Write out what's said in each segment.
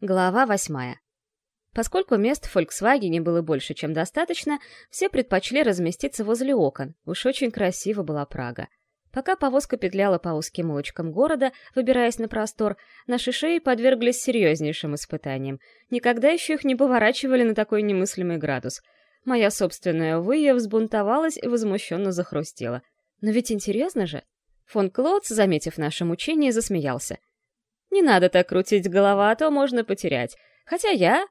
Глава восьмая. Поскольку мест в «Фольксвагене» было больше, чем достаточно, все предпочли разместиться возле окон. Уж очень красиво была Прага. Пока повозка петляла по узким улочкам города, выбираясь на простор, наши шеи подверглись серьезнейшим испытаниям. Никогда еще их не поворачивали на такой немыслимый градус. Моя собственная выя взбунтовалась и возмущенно захрустела. Но ведь интересно же. Фон Клотц, заметив наше мучение, засмеялся. «Не надо так крутить голова, а то можно потерять. Хотя я...»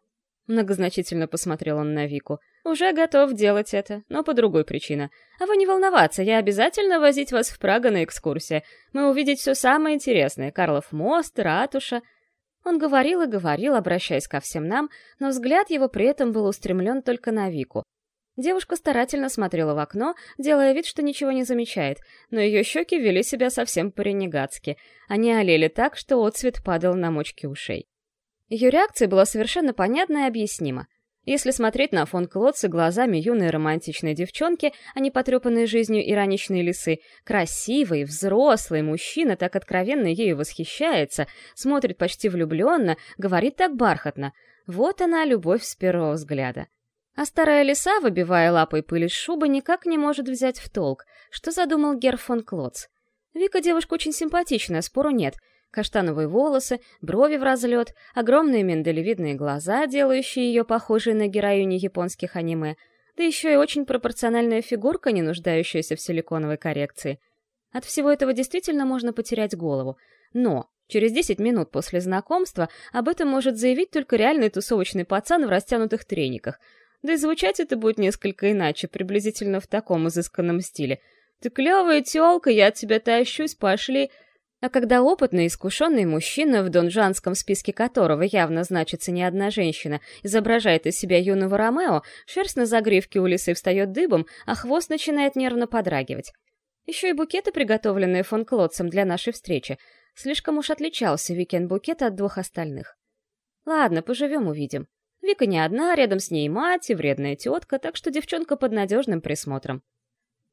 Многозначительно посмотрел он на Вику — уже готов делать это, но по другой причине. А вы не волноваться, я обязательно возить вас в Прагу на экскурсии. Мы увидеть все самое интересное. Карлов мост, ратуша. Он говорил и говорил, обращаясь ко всем нам, но взгляд его при этом был устремлен только на Вику. Девушка старательно смотрела в окно, делая вид, что ничего не замечает, но ее щеки вели себя совсем по-ренегатски. Они олели так, что отцвет падал на мочки ушей. Ее реакция была совершенно понятна и объяснима. Если смотреть на фон Клотца глазами юной романтичной девчонки, а не потрепанной жизнью ироничной лисы, красивый, взрослый мужчина так откровенно ею восхищается, смотрит почти влюбленно, говорит так бархатно. Вот она, любовь с первого взгляда. А старая лиса, выбивая лапой пыль из шубы, никак не может взять в толк, что задумал Гер фон Клотц. Вика девушка очень симпатичная, спору нет — Каштановые волосы, брови в разлет, огромные миндалевидные глаза, делающие ее похожей на героиню японских аниме, да еще и очень пропорциональная фигурка, не нуждающаяся в силиконовой коррекции. От всего этого действительно можно потерять голову. Но через 10 минут после знакомства об этом может заявить только реальный тусовочный пацан в растянутых трениках. Да и звучать это будет несколько иначе, приблизительно в таком изысканном стиле. «Ты клевая тёлка, я от тебя тащусь, пошли!» А когда опытный, искушенный мужчина, в донжанском списке которого явно значится не одна женщина, изображает из себя юного Ромео, шерсть на загривке у лисы встает дыбом, а хвост начинает нервно подрагивать. Еще и букеты, приготовленные фон Клотцем для нашей встречи. Слишком уж отличался Викин букет от двух остальных. Ладно, поживем-увидим. Вика не одна, рядом с ней мать и вредная тетка, так что девчонка под надежным присмотром.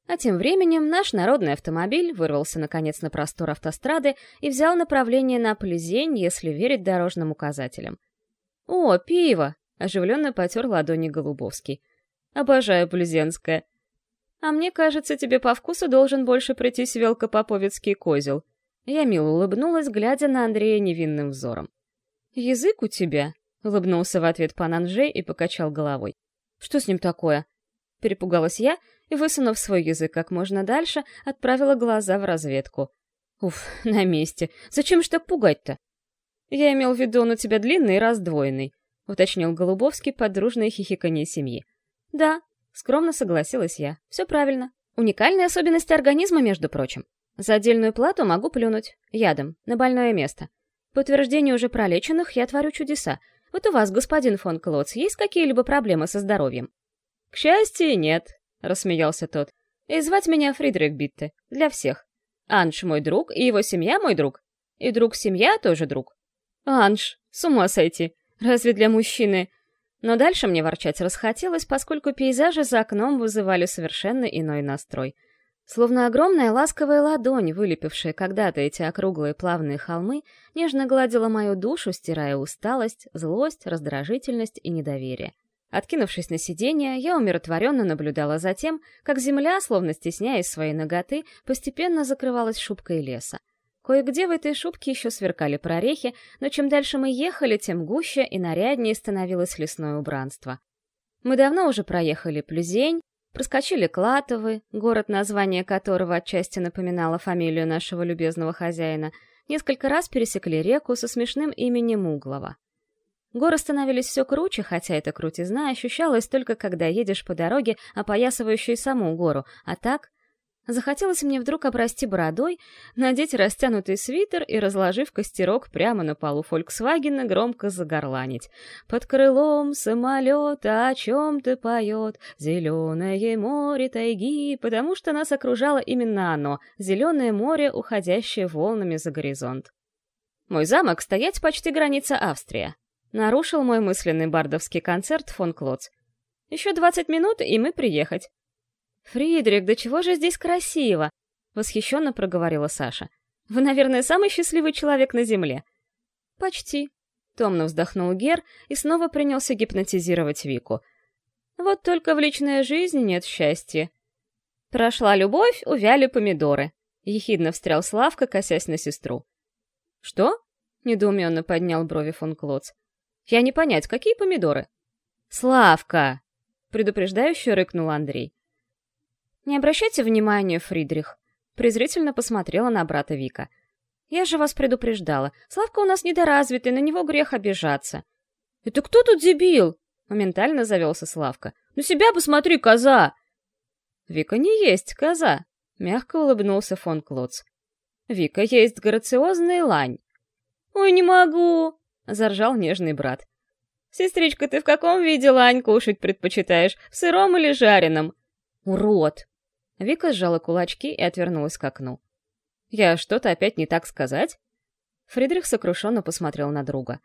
А тем временем наш народный автомобиль вырвался наконец на простор автострады и взял направление на Плезень, если верить дорожным указателям. «О, пиво!» — оживленно потер ладони Голубовский. «Обожаю плезенское. А мне кажется, тебе по вкусу должен больше прийтись велкопоповецкий козел». Я мило улыбнулась, глядя на Андрея невинным взором. «Язык у тебя?» — улыбнулся в ответ пан Анжей и покачал головой. «Что с ним такое?» Перепугалась я и, высунув свой язык как можно дальше, отправила глаза в разведку. Уф, на месте. Зачем ж так пугать-то? Я имел в виду, он у тебя длинный и раздвоенный, уточнил Голубовский под дружное хихиканье семьи. Да, скромно согласилась я. Все правильно. Уникальная особенность организма, между прочим. За отдельную плату могу плюнуть. Ядом. На больное место. По утверждению уже пролеченных, я творю чудеса. Вот у вас, господин фон Клоц, есть какие-либо проблемы со здоровьем? К счастью, нет, — рассмеялся тот. «И звать меня Фридрих Битте. Для всех. Анж мой друг, и его семья мой друг. И друг-семья тоже друг. Анж, с ума сойти. Разве для мужчины...» Но дальше мне ворчать расхотелось, поскольку пейзажи за окном вызывали совершенно иной настрой. Словно огромная ласковая ладонь, вылепившая когда-то эти округлые плавные холмы, нежно гладила мою душу, стирая усталость, злость, раздражительность и недоверие. Откинувшись на сиденье, я умиротворенно наблюдала за тем, как земля, словно стесняясь своей ноготы, постепенно закрывалась шубкой леса. Кое-где в этой шубке еще сверкали прорехи, но чем дальше мы ехали, тем гуще и наряднее становилось лесное убранство. Мы давно уже проехали Плюзень, проскочили Клатовы, город, название которого отчасти напоминало фамилию нашего любезного хозяина, несколько раз пересекли реку со смешным именем Углова. Горы становились все круче, хотя эта крутизна ощущалась только когда едешь по дороге, опоясывающей саму гору, а так... Захотелось мне вдруг обрасти бородой, надеть растянутый свитер и, разложив костерок прямо на полу Фольксвагена, громко загорланить. «Под крылом самолета о чем-то поет зеленое море тайги», потому что нас окружало именно оно — зеленое море, уходящее волнами за горизонт. Мой замок стоять почти граница Австрия. Нарушил мой мысленный бардовский концерт фон Клоц. Еще двадцать минут, и мы приехать. «Фридрик, да чего же здесь красиво!» — восхищенно проговорила Саша. «Вы, наверное, самый счастливый человек на Земле». «Почти». Томно вздохнул Гер и снова принялся гипнотизировать Вику. Вот только в личной жизни нет счастья. Прошла любовь, увяли помидоры. Ехидно встрял Славка, косясь на сестру. «Что?» — недоуменно поднял брови фон Клоц. «Я не понять, какие помидоры?» «Славка!» — предупреждающе рыкнул Андрей. «Не обращайте внимания, Фридрих», — презрительно посмотрела на брата Вика. «Я же вас предупреждала. Славка у нас недоразвитый, на него грех обижаться». «Это кто тут дебил?» — моментально завелся Славка. «На себя посмотри, коза!» «Вика не есть коза», — мягко улыбнулся фон Клоц. «Вика есть грациозная лань». «Ой, не могу!» — заржал нежный брат. «Сестричка, ты в каком виде лань кушать предпочитаешь, в сыром или жареном?» «Урод!» Вика сжала кулачки и отвернулась к окну. «Я что-то опять не так сказать?» Фридрих сокрушенно посмотрел на друга.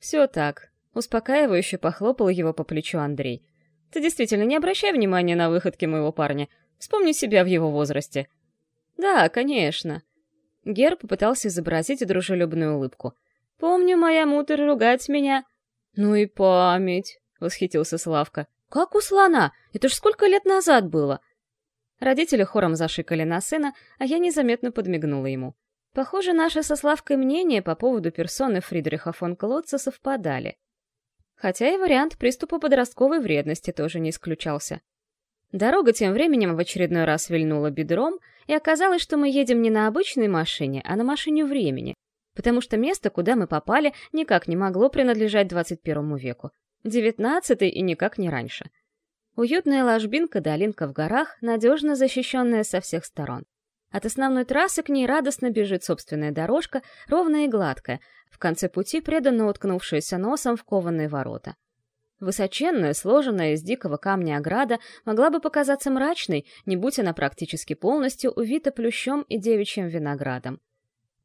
«Все так», — успокаивающе похлопал его по плечу Андрей. «Ты действительно не обращай внимания на выходки моего парня. Вспомни себя в его возрасте». «Да, конечно». Гер попытался изобразить дружелюбную улыбку. «Помню, моя мутер ругать меня». «Ну и память», — восхитился Славка. «Как у слона? Это ж сколько лет назад было!» Родители хором зашикали на сына, а я незаметно подмигнула ему. Похоже, наши со Славкой мнения по поводу персоны Фридриха фон Клотца совпадали. Хотя и вариант приступа подростковой вредности тоже не исключался. Дорога тем временем в очередной раз вильнула бедром, и оказалось, что мы едем не на обычной машине, а на машине времени, потому что место, куда мы попали, никак не могло принадлежать 21 веку. Девятнадцатый и никак не раньше. Уютная ложбинка-долинка в горах, надежно защищенная со всех сторон. От основной трассы к ней радостно бежит собственная дорожка, ровная и гладкая, в конце пути преданно уткнувшаяся носом в кованые ворота. Высоченная, сложенная из дикого камня ограда могла бы показаться мрачной, не будь она практически полностью увита плющом и девичьим виноградом.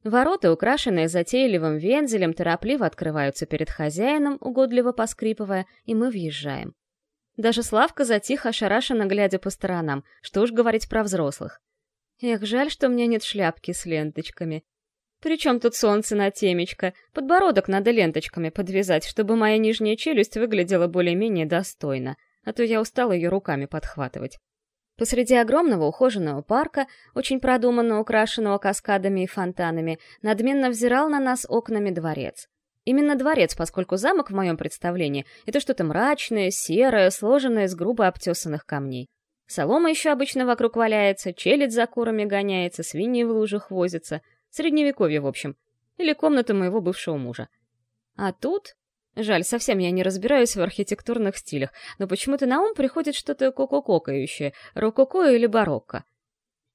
Ворота, украшенные затейливым вензелем, торопливо открываются перед хозяином, угодливо поскрипывая, и мы въезжаем. Даже Славка затих, ошарашенно глядя по сторонам, что уж говорить про взрослых. Эх, жаль, что у меня нет шляпки с ленточками. Причем тут солнце на темечко? Подбородок надо ленточками подвязать, чтобы моя нижняя челюсть выглядела более-менее достойно, а то я устала ее руками подхватывать. Посреди огромного ухоженного парка, очень продуманно украшенного каскадами и фонтанами, надменно взирал на нас окнами дворец. Именно дворец, поскольку замок в моем представлении — это что-то мрачное, серое, сложенное из грубо обтесанных камней. Солома еще обычно вокруг валяется, челядь за курами гоняется, свиньи в лужах возятся. Средневековье, в общем. Или комната моего бывшего мужа. А тут... Жаль, совсем я не разбираюсь в архитектурных стилях, но почему-то на ум приходит что-то кокококающее, рококо или барокко.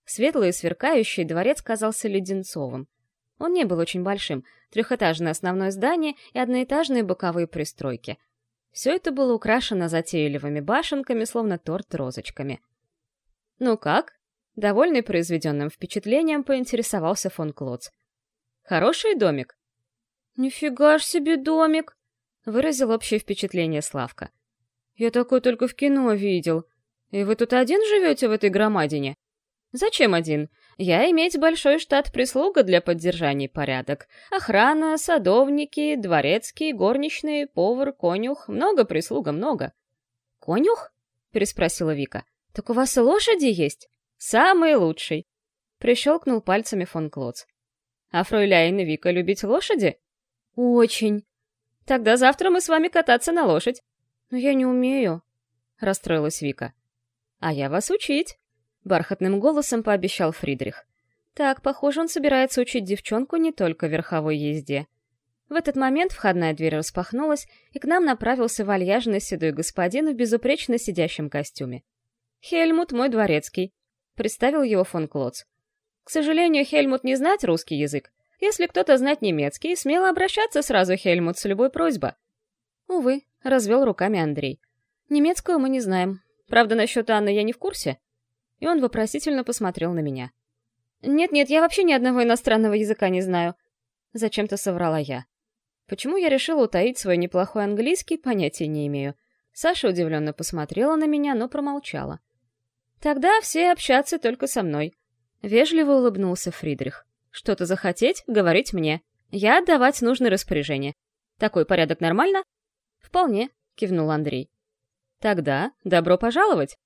Светлый и сверкающий дворец казался леденцовым. Он не был очень большим, трехэтажное основное здание и одноэтажные боковые пристройки. Все это было украшено затейливыми башенками, словно торт розочками. «Ну как?» — довольный произведенным впечатлением поинтересовался фон Клоц. «Хороший домик?» «Нифига ж себе домик!» — выразил общее впечатление Славка. «Я такой только в кино видел. И вы тут один живете в этой громадине?» «Зачем один? Я иметь большой штат прислуга для поддержания порядок. Охрана, садовники, дворецкие, горничные, повар, конюх. Много прислуга, много. «Конюх?» — переспросила Вика. «Так у вас и лошади есть?» «Самый лучший!» — прищелкнул пальцами фон Клоц. «А фройляйн и Вика любить лошади?» «Очень!» «Тогда завтра мы с вами кататься на лошадь». «Но я не умею», — расстроилась Вика. «А я вас учить!» Бархатным голосом пообещал Фридрих. Так, похоже, он собирается учить девчонку не только верховой езде. В этот момент входная дверь распахнулась, и к нам направился вальяжный седой господин в безупречно сидящем костюме. «Хельмут мой дворецкий», — представил его фон Клоц. «К сожалению, Хельмут не знать русский язык. Если кто-то знать немецкий, смело обращаться сразу, Хельмут, с любой просьбой». «Увы», — развел руками Андрей. «Немецкую мы не знаем. Правда, насчет Анны я не в курсе и он вопросительно посмотрел на меня. «Нет-нет, я вообще ни одного иностранного языка не знаю», — зачем-то соврала я. Почему я решила утаить свой неплохой английский, понятия не имею. Саша удивленно посмотрела на меня, но промолчала. «Тогда все общаться только со мной», — вежливо улыбнулся Фридрих. «Что-то захотеть — говорить мне. Я отдавать нужное распоряжение. Такой порядок нормально?» «Вполне», — кивнул Андрей. «Тогда добро пожаловать!»